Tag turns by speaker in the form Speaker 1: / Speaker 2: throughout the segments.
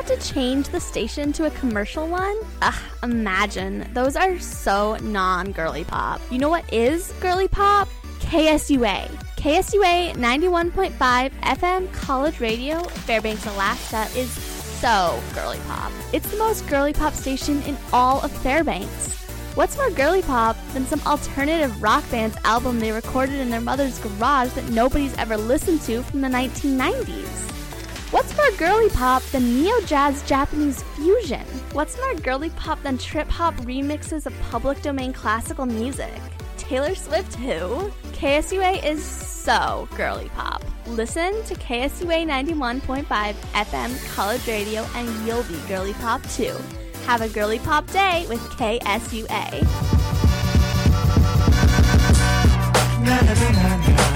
Speaker 1: About to change the station to a commercial one? Ugh, imagine. Those are so non girly pop. You know what is girly pop? KSUA. KSUA 91.5 FM College Radio, Fairbanks, Alaska, is so girly pop. It's the most girly pop station in all of Fairbanks. What's more girly pop than some alternative rock band's album they recorded in their mother's garage that nobody's ever listened to from the 1990s? What's more girly pop than neo jazz Japanese fusion? What's more girly pop than trip hop remixes of public domain classical music? Taylor Swift, who? KSUA is so girly pop. Listen to KSUA 91.5 FM College Radio and you'll be girly pop too. Have a girly pop day with KSUA. Na, na, na,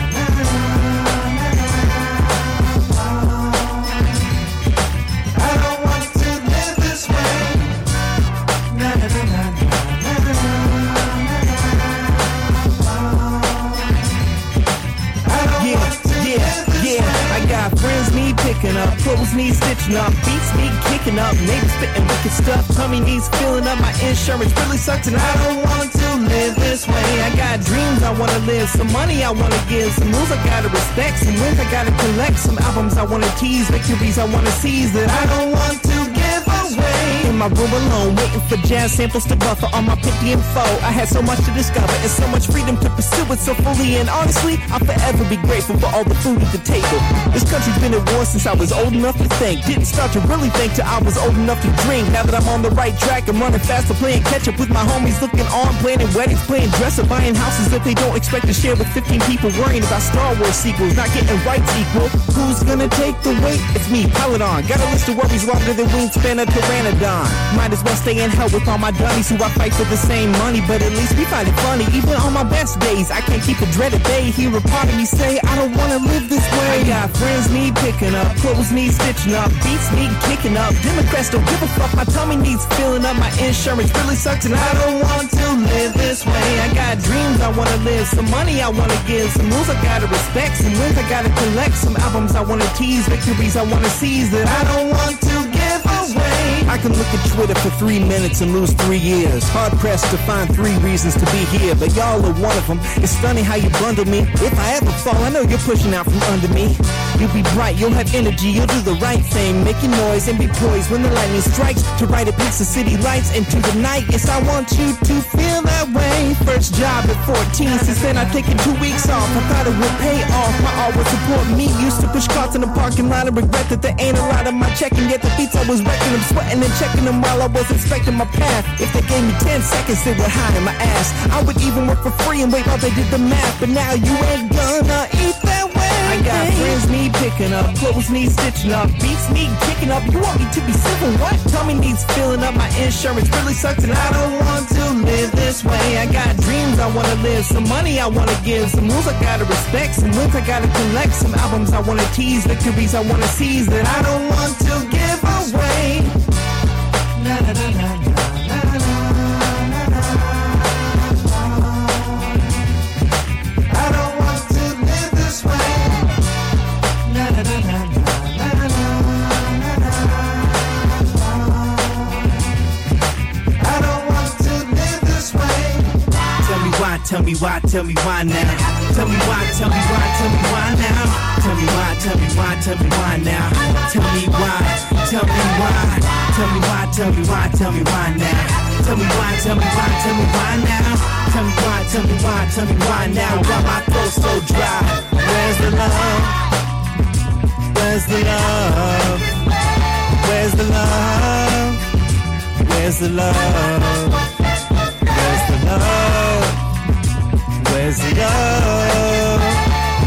Speaker 2: picking up, clothes need stitching up, beats need kicking up, neighbors spitting wicked stuff, tummy needs filling up, my insurance really sucks and I don't want to live this way. I got dreams I wanna live, some money I wanna give, some moves I gotta respect, some wins I gotta collect, some albums I wanna tease, victories I wanna seize that I don't want to. In my room alone, waiting for jazz samples to buffer on my picky info. I had so much to discover and so much freedom to pursue it so fully. And honestly, I'll forever be grateful for all the food at the table. This country's been at war since I was old enough to think. Didn't start to really think till I was old enough to dream. Now that I'm on the right track, I'm running faster, playing catch up with my homies, looking on, planning weddings, playing dress up, buying houses that they don't expect to share with 15 people, worrying about Star Wars sequels, not getting rights equal. Who's gonna take the weight? It's me, Paladon. Got a list of worries longer than wingspan of Pteranodon. Might as well stay in hell with all my dummies who I fight for the same money, but at least we find it funny. Even on my best days, I can't keep a dreaded day. Hear a part of me say, I don't wanna live this way. I got friends need picking up, clothes need stitching up, beats need kicking up. Democrats don't give a fuck, my tummy needs filling up, my insurance really sucks, and I don't want to live this way. I got dreams I wanna live, some money I wanna give, some moves I gotta respect, some wins I gotta collect, some albums I wanna tease, victories I wanna seize that I don't want. I can look at Twitter for three minutes and lose three years. Hard pressed to find three reasons to be here, but y'all are one of them. It's stunning how you bundle me. If I ever fall, I know you're pushing out from under me. You'll be bright, you'll have energy, you'll do the right thing, making noise and be poised when the lightning strikes. To write a piece of city lights into the night. Yes, I want you to feel that way. First job at 14, since then I've taken two weeks off. I thought it would pay off. My art would support me. Used to push carts in the parking lot and regret that there ain't a lot of my checking. Yet the beats I was wrecking, I'm sweating and checking them while I was inspecting my path. If they gave me 10 seconds, they would hide in my ass. I would even work for free and wait while they did the math. But now you ain't gonna eat that got friends need picking up, clothes need stitching up, beats need kicking up. You want me to be civil? What? Tummy needs filling up, my insurance really sucks, and I don't want to live this way. I got dreams I wanna live, some money I wanna give, some rules I gotta respect, some wins I gotta collect, some albums I wanna tease, victories I wanna seize that I don't want to give Tell me why, tell me why now. Tell me why, tell me why, tell me why now. Tell me why, tell me why, tell me why now. Tell me why, tell me why. Tell me why, tell me why, tell me why now. Tell me why, tell me why, tell me why now. Tell me why, tell me why, tell me why now. Why my throat so dry? Where's the love? Where's the love? Where's the love? Where's the love? Where's the love? Where's the love?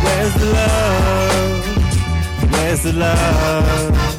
Speaker 2: Where's the love? Where's the love?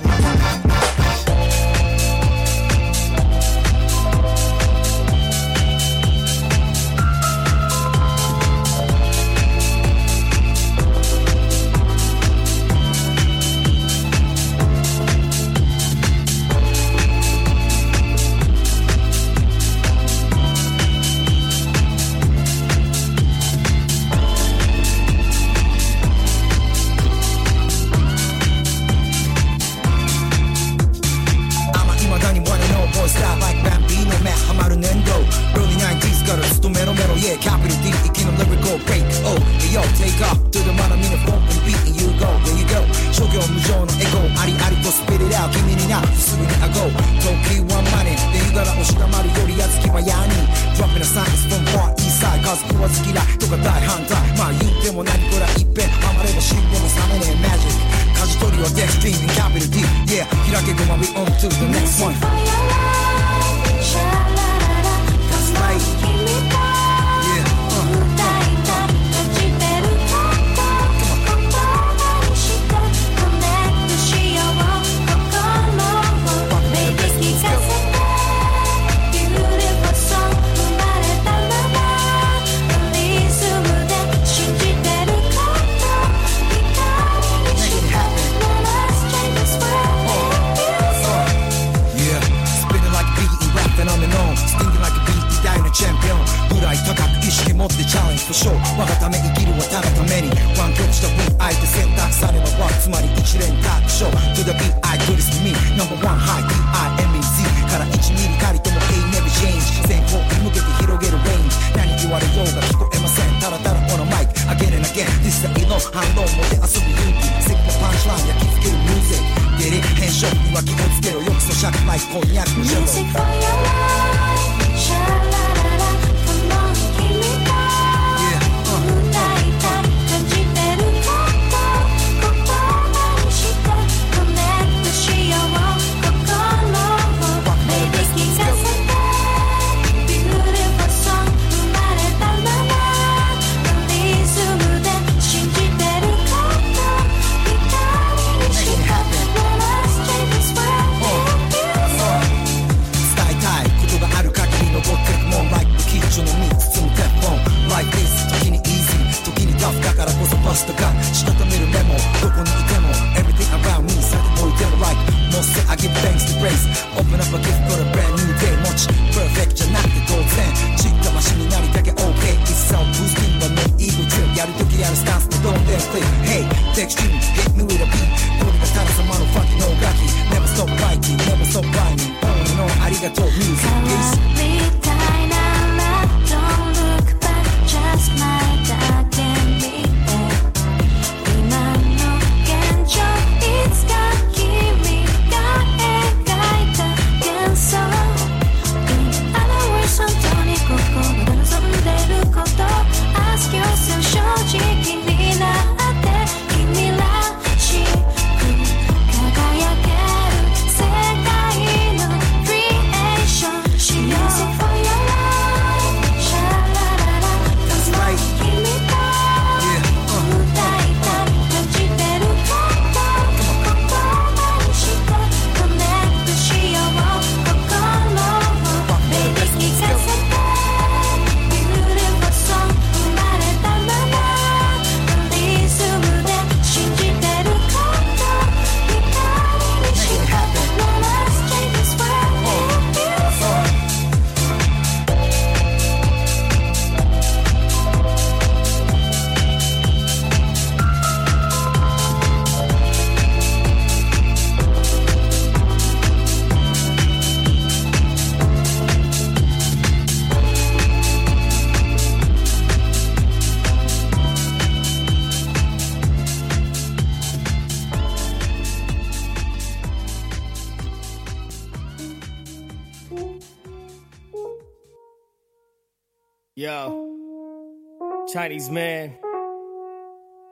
Speaker 3: 90s, man.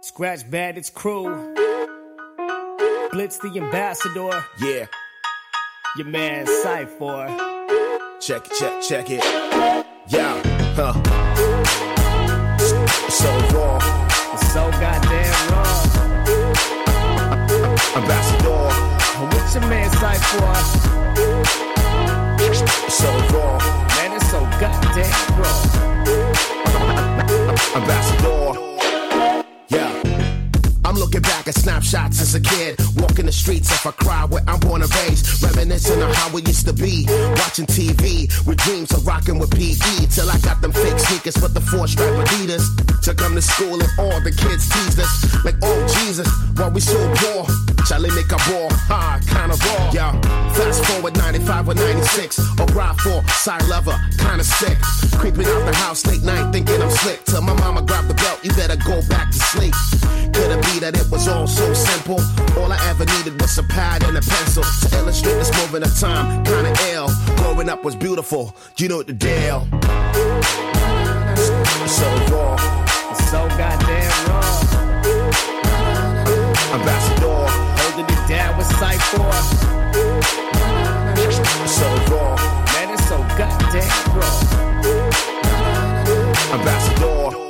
Speaker 4: Scratch Bandits crew. Blitz the ambassador.
Speaker 5: Yeah.
Speaker 4: Your man Cypher.
Speaker 5: Check it, check, check it. Yeah, huh. So raw.
Speaker 4: It's so goddamn raw.
Speaker 5: Ambassador.
Speaker 4: What's your man Cypher?
Speaker 5: So raw.
Speaker 4: Man, it's so goddamn raw.
Speaker 5: A kid. Walking the streets if I cry where I'm born and raised. Reminiscing of how it used to be. Watching TV with dreams of rocking with PE. Till I got them fake sneakers with the four stripe Adidas. To come to school and all the kids teased us. Like, oh Jesus, why we so poor. Charlie make a ball, ha, kinda raw. Yeah, fast forward 95 or 96. Or ride for side lover, kinda sick. Creeping out the house late night thinking I'm slick. Till my mama grabbed the belt, you better go back to sleep. Could it be that it was all so simple? All I ever needed was a pad and a pencil to illustrate this moment of time. Kinda ill. Growing up was beautiful. You know the deal. So raw.
Speaker 4: So goddamn raw.
Speaker 5: Ambassador.
Speaker 4: Holding it down with Cypher.
Speaker 5: So raw.
Speaker 4: Man, it's so goddamn raw.
Speaker 5: Ambassador.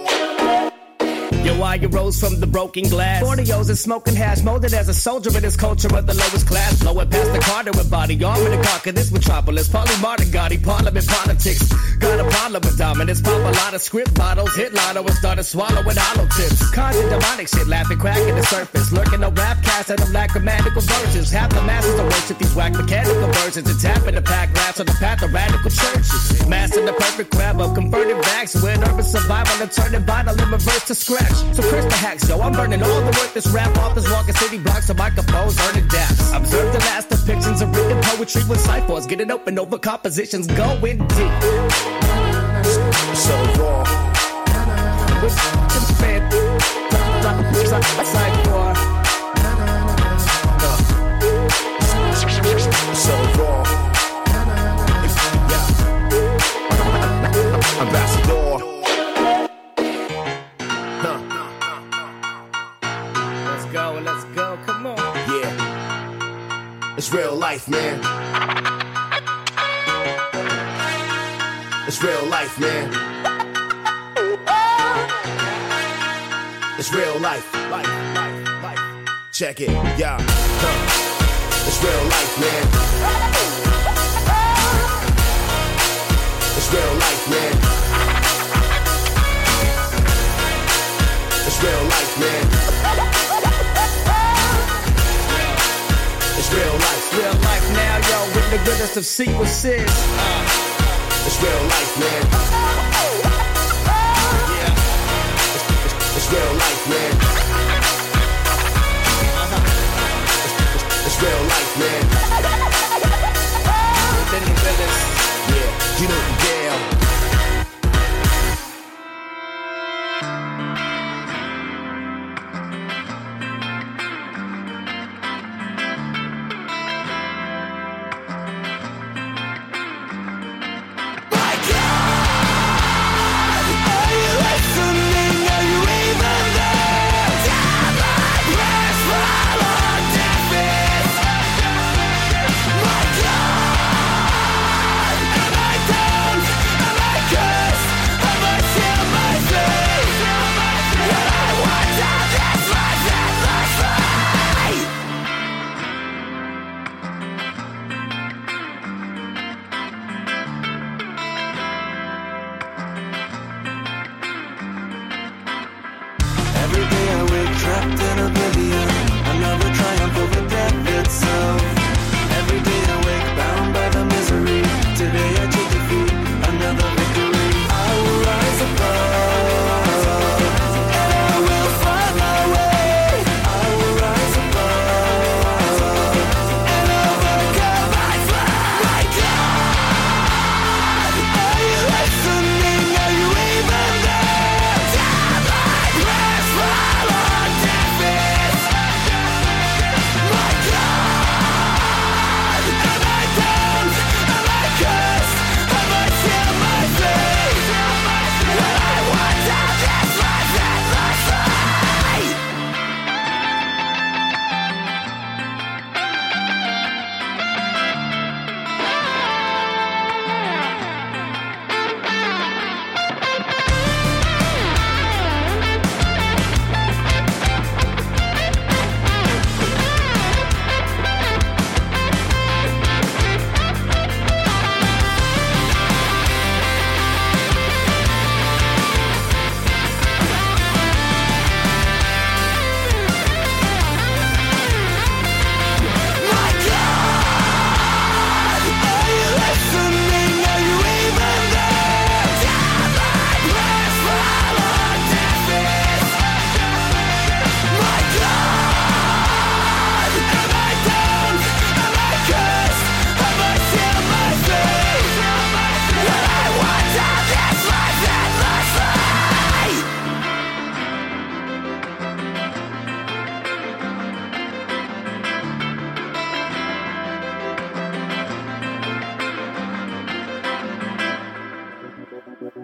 Speaker 4: Yo, I rose from the broken glass. 40 and smoking hash, molded as a soldier in this culture of the lowest class. Blowing past the Carter with body armor to conquer this metropolis. Polymartin Gotti, parliament politics. Got a problem with dominance. Pop a lot of script bottles. Hit lotto and started swallowing hollow tips. Conjure demonic shit, laughing, cracking the surface. Lurking no rap cast and them grammatical versions. Half the masses are worship these whack mechanical versions. And tapping the pack rats on the path of radical churches. Master the perfect grab of converted bags with urban survival and turning vital in reverse to scratch. So Chris the hacks, yo, I'm burning all the work this rap authors walking city blocks so I compose earning daps. Observe the last depictions of written poetry with ciphers, getting open over compositions, going deep.
Speaker 5: So raw.
Speaker 4: With the fan, cipher.
Speaker 5: So life, man. It's real life, man. It's real life. Life, life, life. Check it, yeah. Huh. It's real life, man. It's real life, man. It's real life, man.
Speaker 4: The goodness of sequences. Uh.
Speaker 5: It's real life, man. Yeah. It's, it's, it's real life, man. It's, it's real life, man.
Speaker 4: Within the.
Speaker 5: Yeah, you know the deal.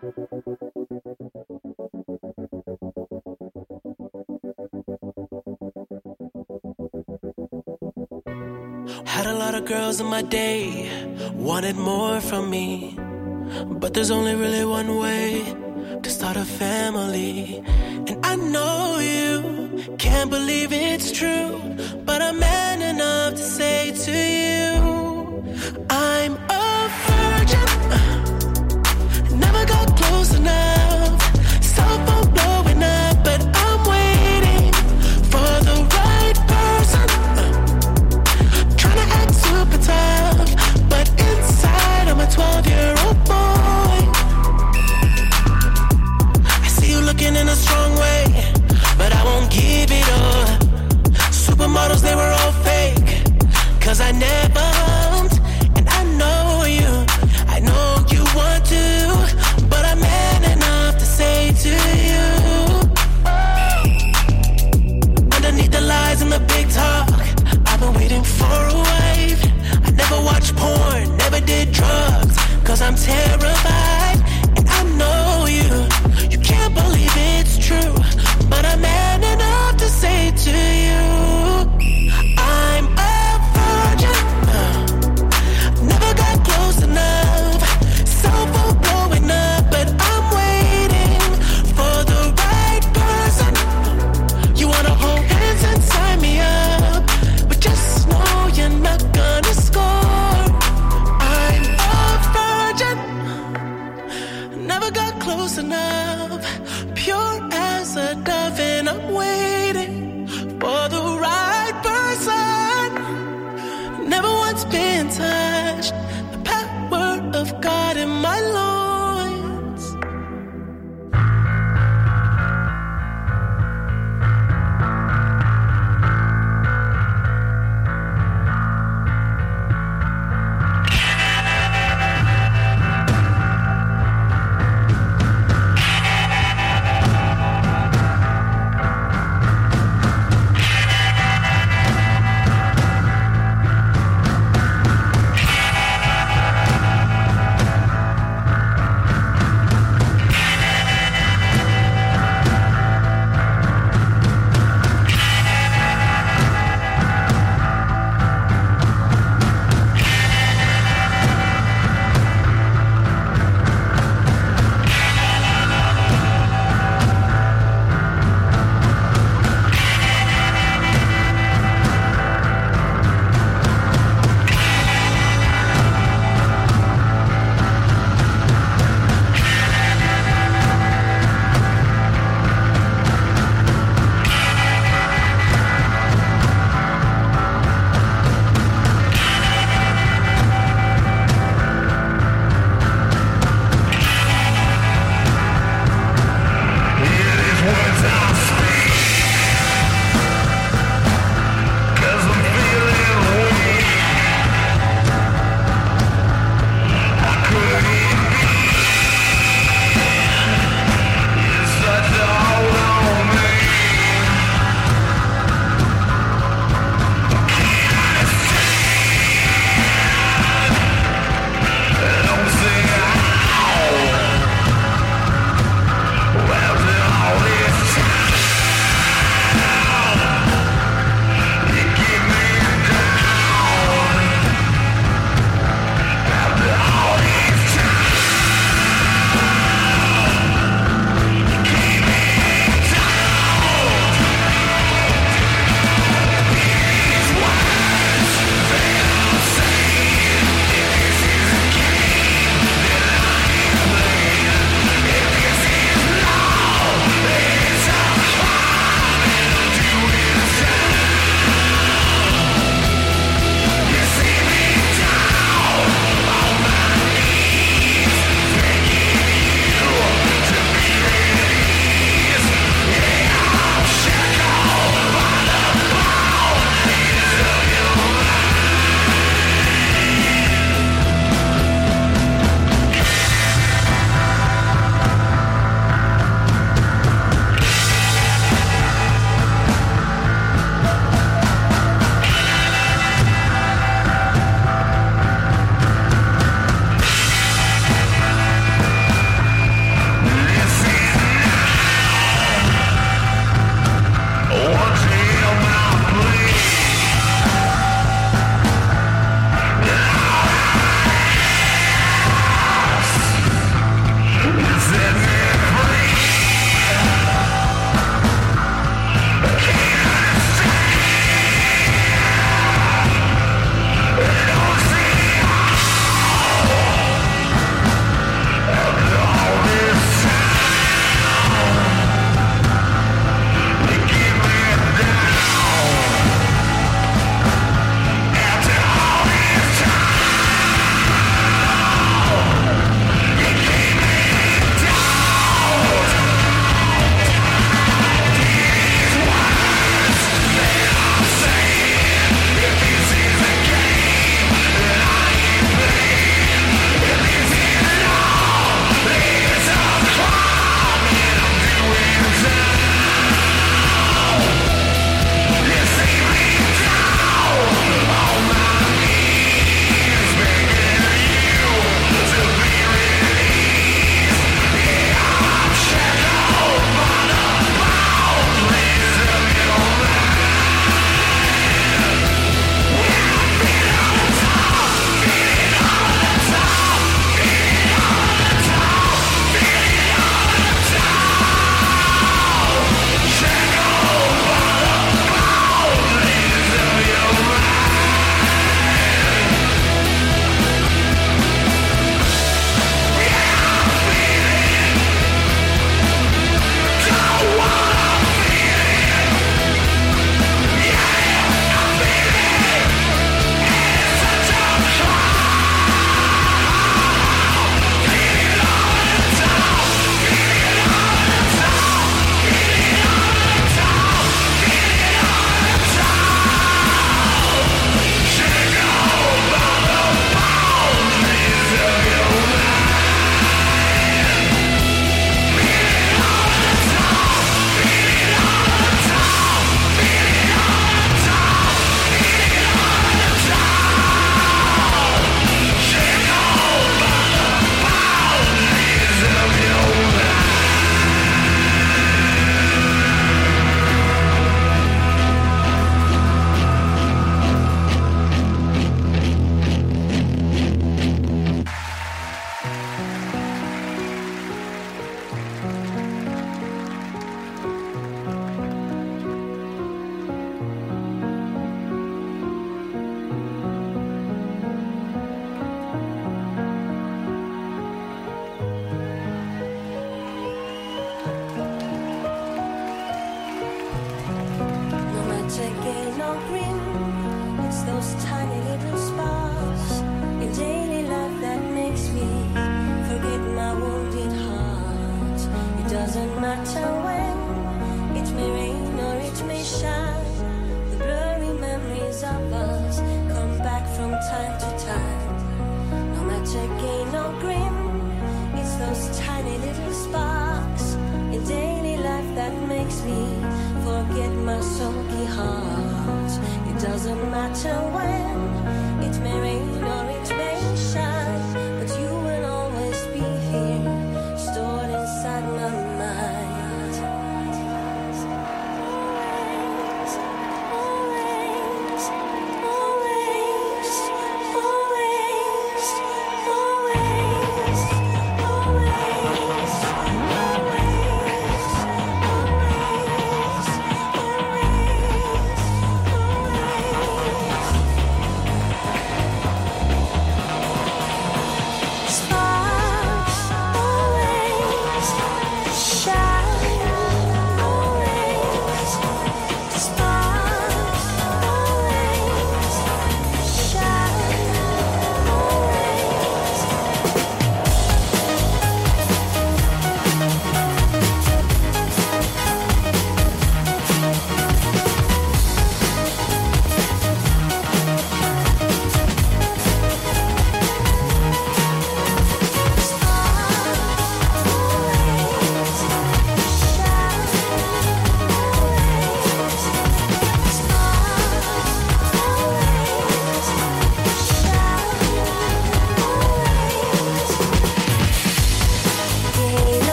Speaker 6: Had a lot of girls in my day, wanted more from me. But there's only really one way to start a family. And I know you can't believe it's true, but I'm man enough to say to you. never. And I know you, I
Speaker 7: know you want to, but I'm man enough to say to you. Oh. Underneath the lies and the big talk, I've
Speaker 8: been waiting for a. I never watched porn,
Speaker 7: never
Speaker 9: did I'm terrified. been touched.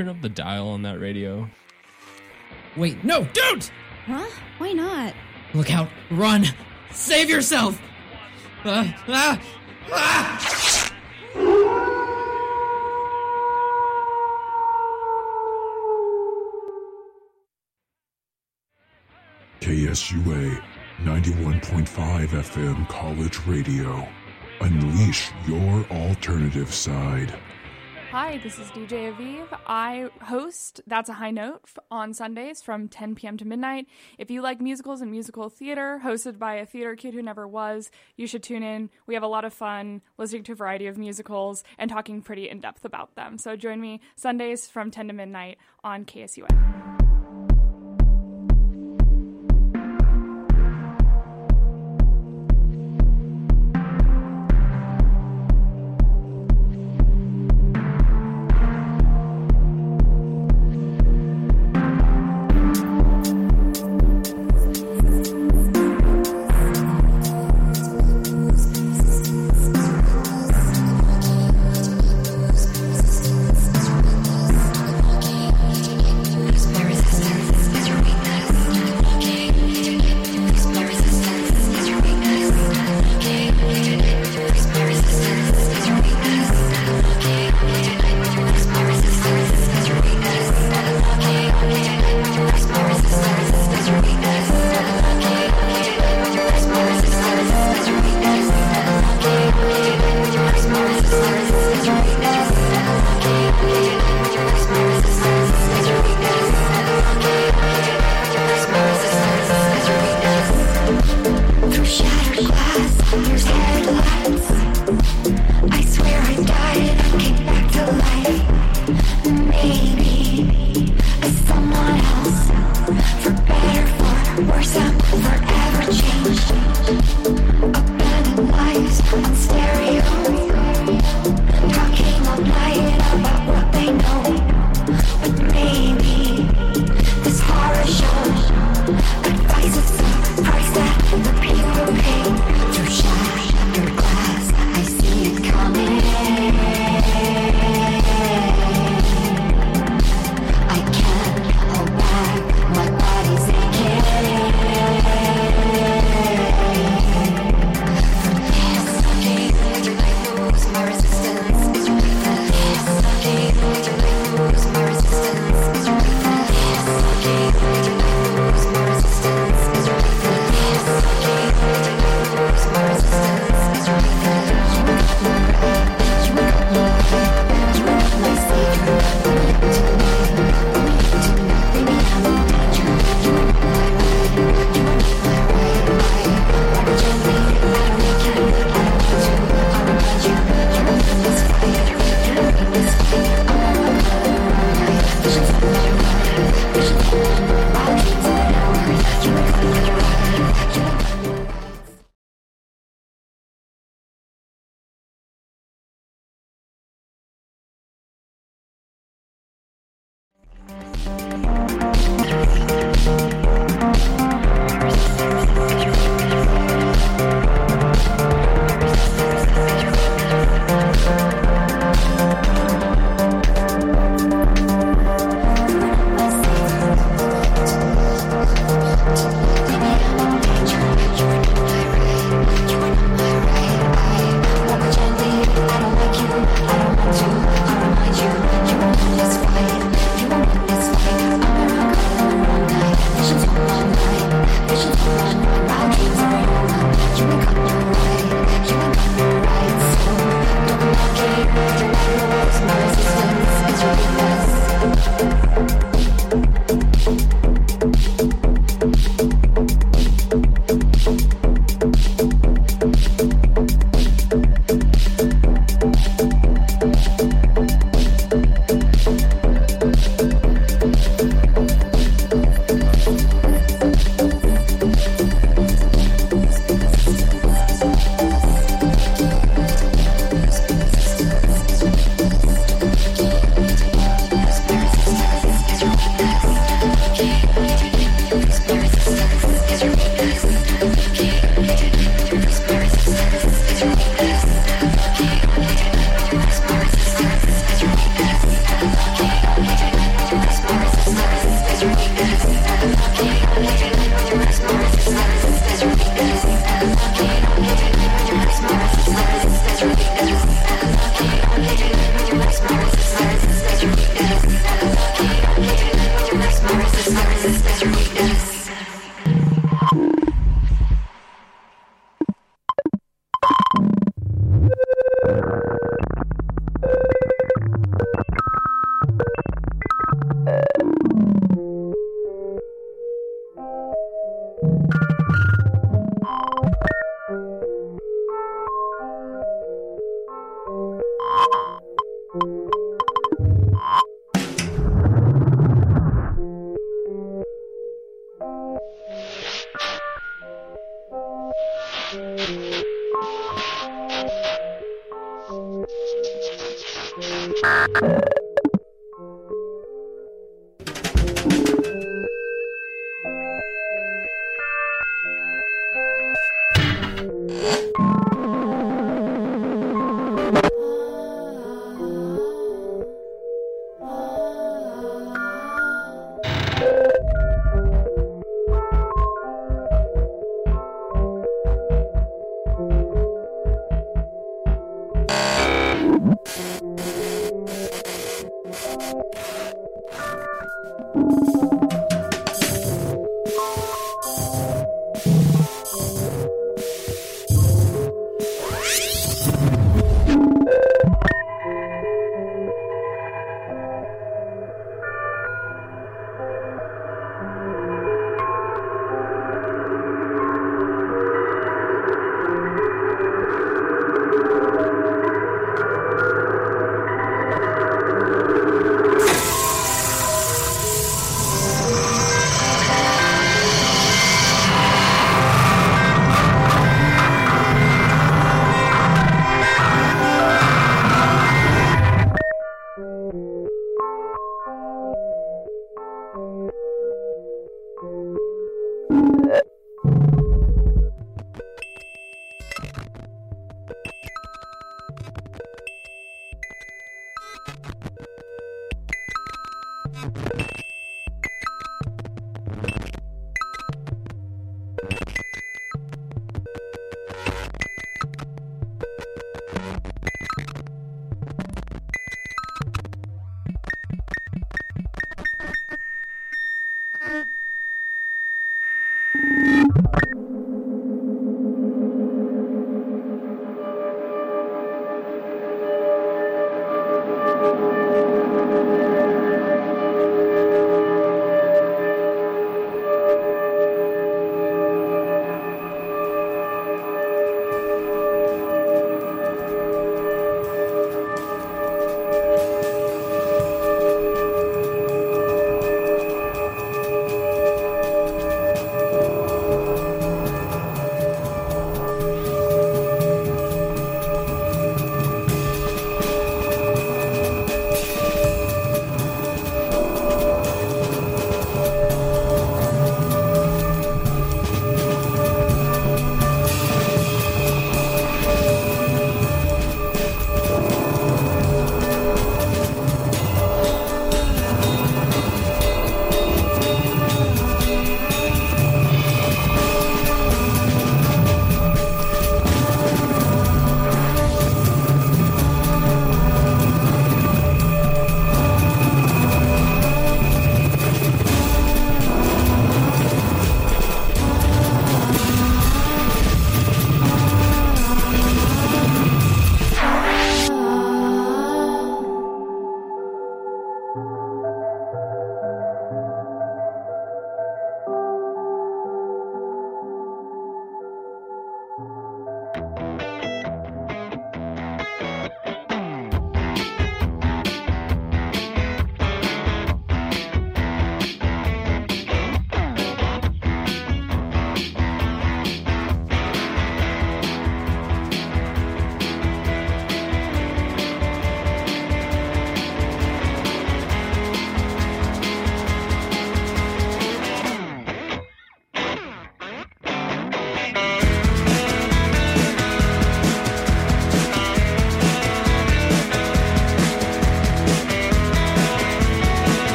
Speaker 9: Turn up the dial on that radio?
Speaker 10: Wait, no, don't!
Speaker 11: Huh? Why not?
Speaker 10: Look out, run! Save yourself! Uh, ah, ah!
Speaker 12: KSUA 91.5 FM College Radio. Unleash your alternative side.
Speaker 13: Hi, this is DJ Aviv. I host That's a High Note on Sundays from 10 p.m. to midnight. If you like musicals and musical theater, hosted by a theater kid who never was, you should tune in. We have a lot of fun listening to a variety of musicals and talking pretty in depth about them. So join me Sundays from 10 to midnight on KSUA.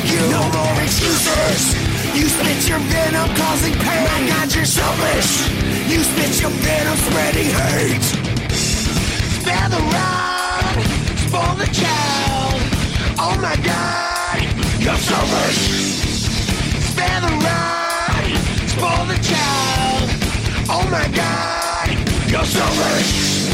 Speaker 14: Like you. No more excuses. You spit your venom, causing pain. My God, you're selfish. You spit your venom, spreading hate. Spare the rod, spoil the child. Oh my God, you're selfish. Spare the rod, spoil the child. Oh my God, you're selfish.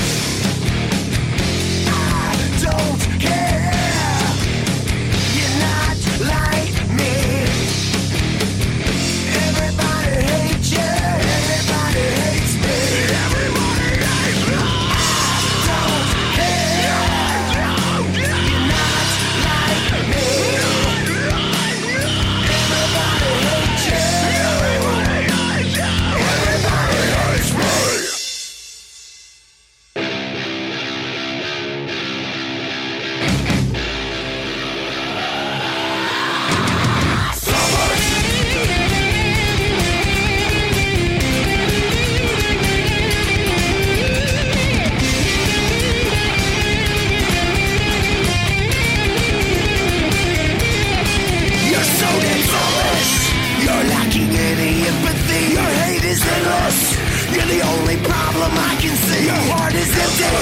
Speaker 14: Problem I can see. Your heart is empty.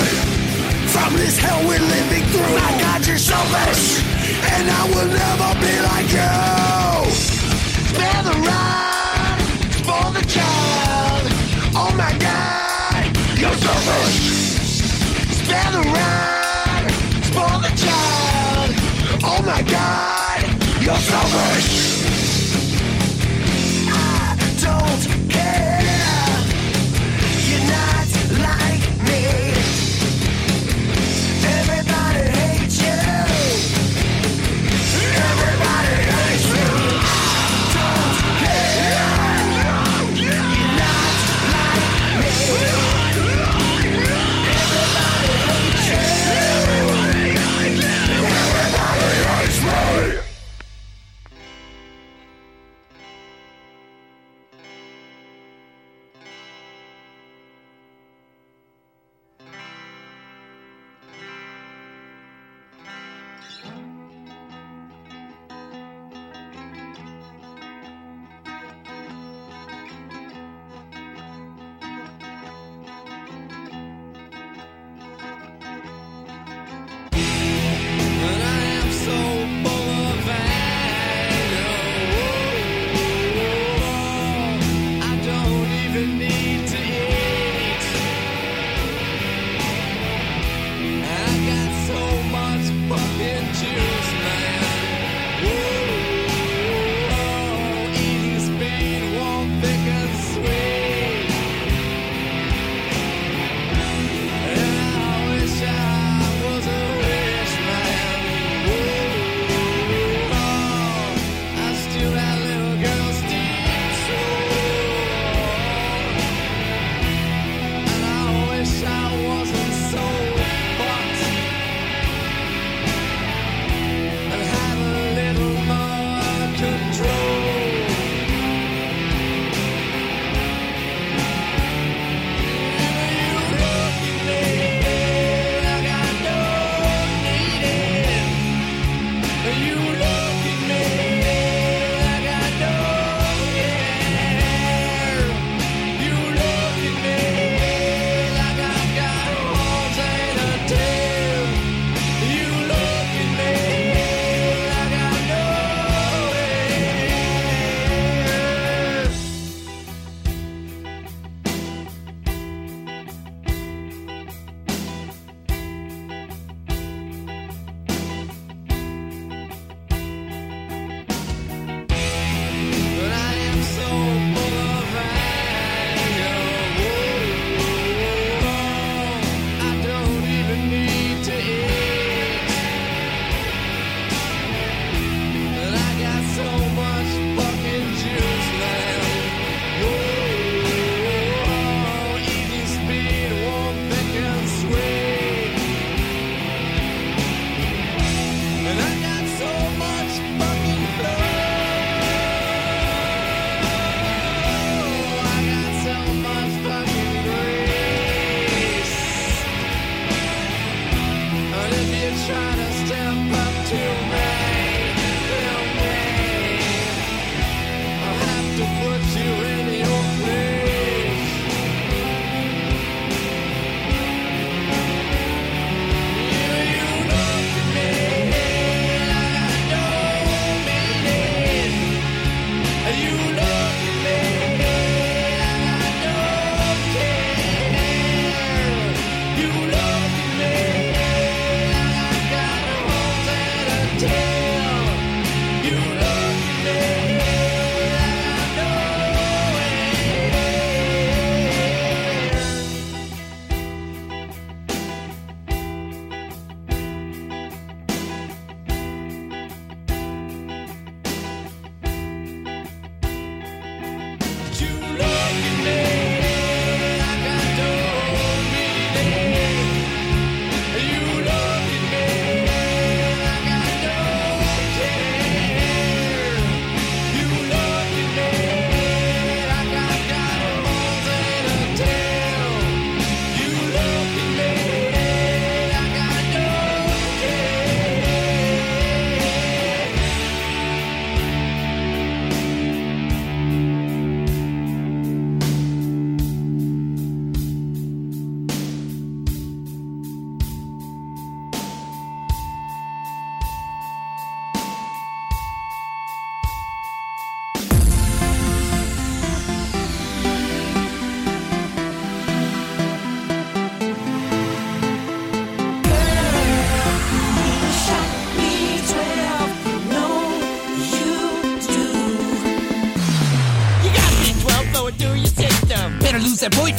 Speaker 14: From this hell we're living through. My God, you're selfish. And I will never be like you. Spare the rod. Spoil the child. Oh my God, you're selfish. Spare the rod. Spoil the child. Oh my God, you're selfish.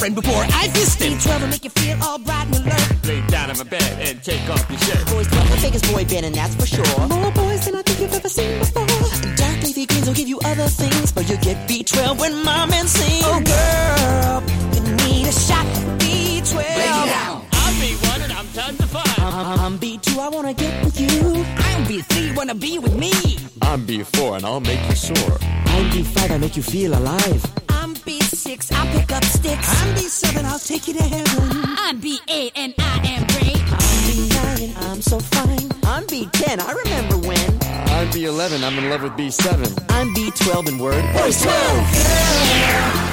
Speaker 11: Lose that boyfriend before I fist him.
Speaker 2: B12 will make you feel all bright and alert.
Speaker 15: Lay down in my bed and take off your shirt.
Speaker 2: Boys 12 the biggest boy band, and that's for sure.
Speaker 11: More boys than I think you've ever seen before.
Speaker 2: Dark leafy greens will give you other things, but you'll get
Speaker 11: B12 when my man sings.
Speaker 2: Oh, girl, you need a shot of B12.
Speaker 11: Lay it down.
Speaker 15: I'm B1 and I'm tons of fun.
Speaker 2: I'm, I'm B2, I wanna get with you.
Speaker 11: I'm B3, wanna be with me.
Speaker 15: I'm B4 and I'll make you sore.
Speaker 2: I'm B5, I make you feel alive.
Speaker 15: B11, I'm in love with B7.
Speaker 2: I'm B12 in word.
Speaker 11: Boys 12.
Speaker 2: Girl, you need a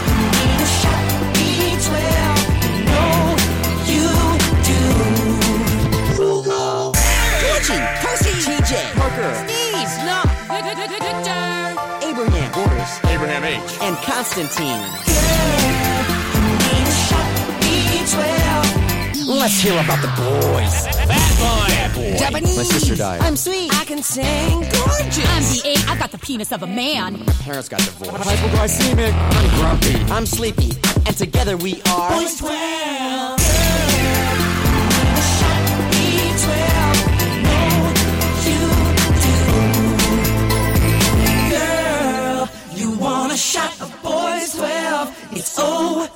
Speaker 2: Let's hear about the boys.
Speaker 15: Bad boy.
Speaker 11: Japanese.
Speaker 15: My sister died.
Speaker 2: I'm sweet.
Speaker 11: I can sing gorgeous.
Speaker 16: I'm B8. I've got the penis of a man.
Speaker 15: My parents got divorced. Hypoglycemic. I'm grumpy.
Speaker 2: I'm sleepy. And together we are.
Speaker 11: Boys 12. Need a shot of B12. No, you do. Girl, you want a shot of Boys 12. It's overdue.